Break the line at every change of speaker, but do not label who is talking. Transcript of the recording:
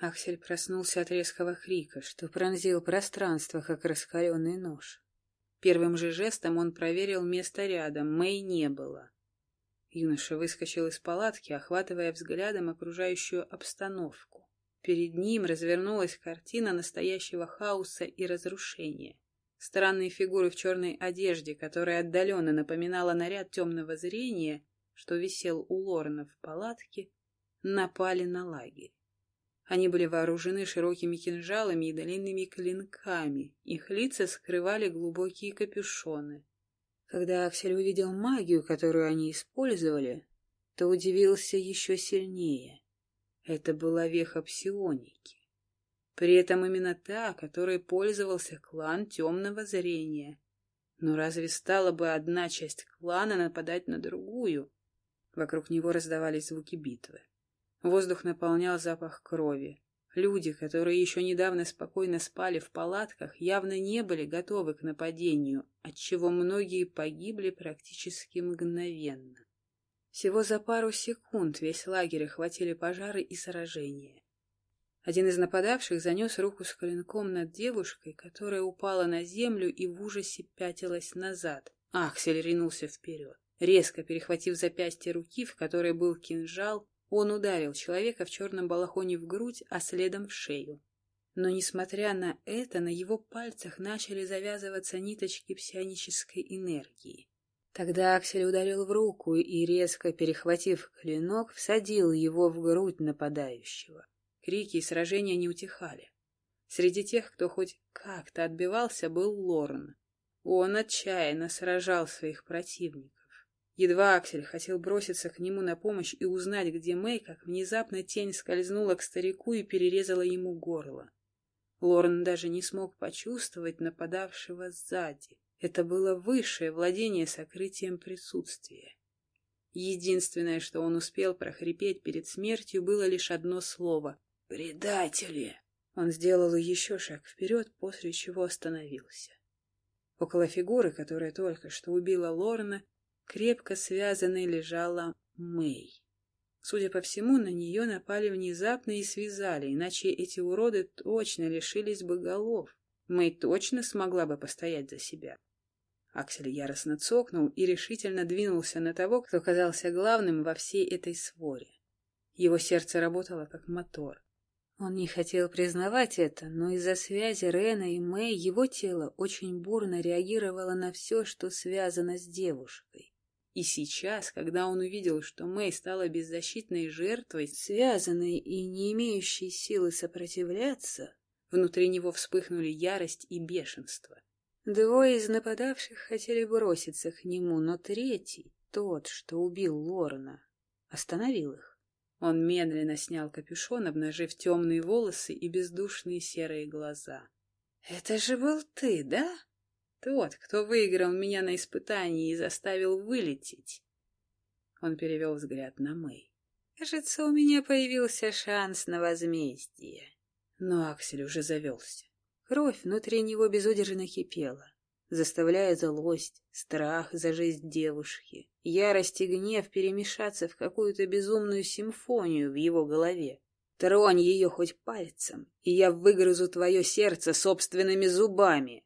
Аксель проснулся от резкого крика, что пронзил пространство, как раскаленный нож. Первым же жестом он проверил место рядом, Мэй не было. Юноша выскочил из палатки, охватывая взглядом окружающую обстановку. Перед ним развернулась картина настоящего хаоса и разрушения. Странные фигуры в черной одежде, которая отдаленно напоминала наряд темного зрения, что висел у Лорна в палатке, напали на лагерь. Они были вооружены широкими кинжалами и длинными клинками. Их лица скрывали глубокие капюшоны. Когда Аксель увидел магию, которую они использовали, то удивился еще сильнее. Это была веха псионики. При этом именно та, которой пользовался клан темного зрения. Но разве стала бы одна часть клана нападать на другую? Вокруг него раздавались звуки битвы. Воздух наполнял запах крови. Люди, которые еще недавно спокойно спали в палатках, явно не были готовы к нападению, отчего многие погибли практически мгновенно. Всего за пару секунд весь лагерь охватили пожары и сражения. Один из нападавших занес руку с клинком над девушкой, которая упала на землю и в ужасе пятилась назад. Аксель ринулся вперед. Резко перехватив запястье руки, в которой был кинжал, он ударил человека в черном балахоне в грудь, а следом в шею. Но, несмотря на это, на его пальцах начали завязываться ниточки псионической энергии. Тогда Аксель ударил в руку и, резко перехватив клинок, всадил его в грудь нападающего. Крики и сражения не утихали. Среди тех, кто хоть как-то отбивался, был Лорн. Он отчаянно сражал своих противников. Едва Аксель хотел броситься к нему на помощь и узнать, где Мэй, как внезапно тень скользнула к старику и перерезала ему горло. Лорн даже не смог почувствовать нападавшего сзади. Это было высшее владение сокрытием присутствия. Единственное, что он успел прохрипеть перед смертью, было лишь одно слово — «Предатели!». Он сделал еще шаг вперед, после чего остановился. Около фигуры, которая только что убила Лорна, крепко связанной лежала Мэй. Судя по всему, на нее напали внезапно и связали, иначе эти уроды точно лишились бы голов. Мэй точно смогла бы постоять за себя. Аксель яростно цокнул и решительно двинулся на того, кто казался главным во всей этой своре. Его сердце работало как мотор. Он не хотел признавать это, но из-за связи Рена и Мэй его тело очень бурно реагировало на все, что связано с девушкой. И сейчас, когда он увидел, что Мэй стала беззащитной жертвой, связанной и не имеющей силы сопротивляться, внутри него вспыхнули ярость и бешенство. Двое из нападавших хотели броситься к нему, но третий, тот, что убил Лорна, остановил их. Он медленно снял капюшон, обнажив темные волосы и бездушные серые глаза. — Это же был ты, да? Тот, кто выиграл меня на испытании и заставил вылететь. Он перевел взгляд на Мэй. Кажется, у меня появился шанс на возмездие. Но Аксель уже завелся. Кровь внутри него безудержно кипела, заставляя злость, страх за жизнь девушки, ярость и гнев перемешаться в какую-то безумную симфонию в его голове. Тронь ее хоть пальцем, и я выгрызу твое сердце собственными зубами.